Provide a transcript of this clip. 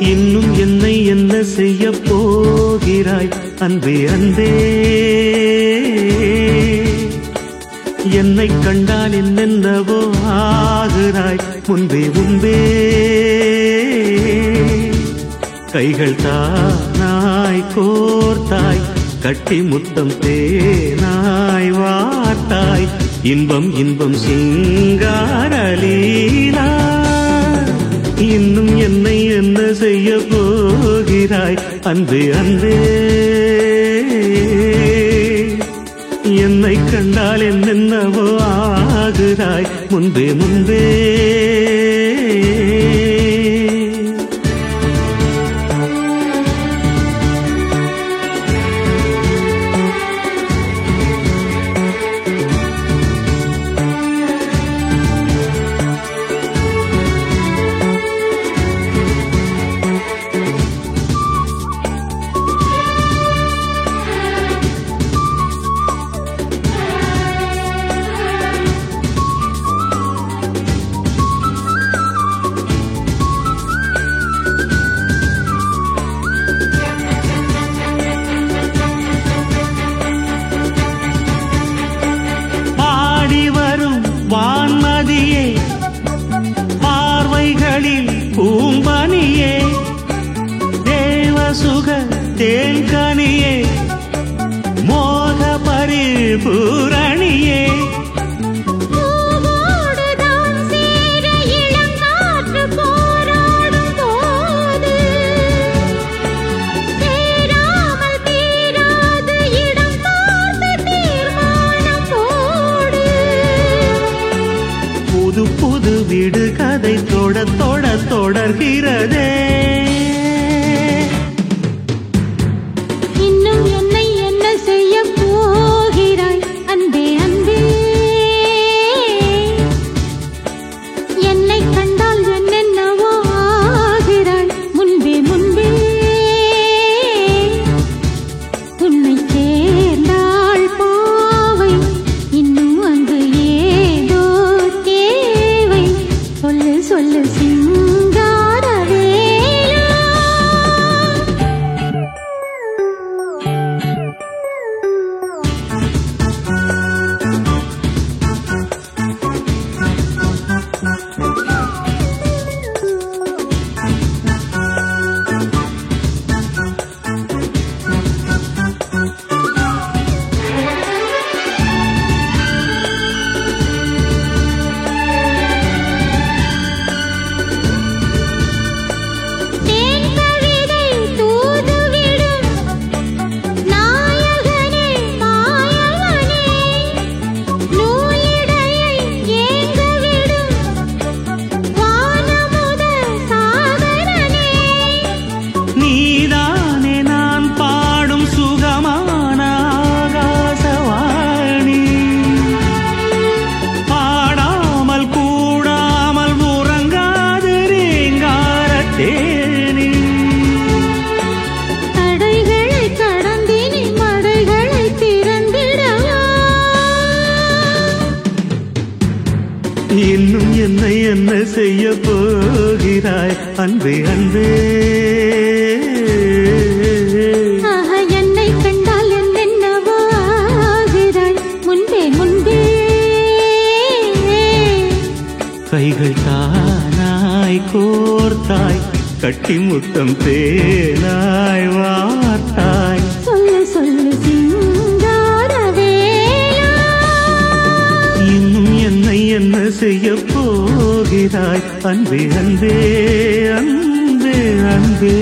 இன்னும் என்னை என்ன செய்ய போகிறாய்? அன்பே அன்பே. என்னை கண்டால் என்னென்னவோ ஆகிறாய்? முன்பே முன்பே. கைகள் தானாய் கோர்த்தாய் கட்டி முத்தம் தேனாய் வார்த்தாய். இன்பம் இன்பம் சிங்காரலீலா என்ன செய்ய போகிறாய்? அன்பே அன்பே. என்னை கண்டால் என்னென்னவோ ஆகுறாய் முன்பே முன்பே. தேவசுக தேன்கனியே மோக பரிபூரணியே புது புது வீடு கதை தொட தொட தொடர்கிறதே. சொல்லு சொல்லு என்னை என்ன செய்ய போகிறாய்? அன்பே அன்பே. கைகள் தானாய் கோர்த்தாய் கட்டி முத்தம் தேனாய் வார்த்தாய். நீ என்ன செய்ய போகிறாய்? அன்பே அன்பே அன்பே அன்பே.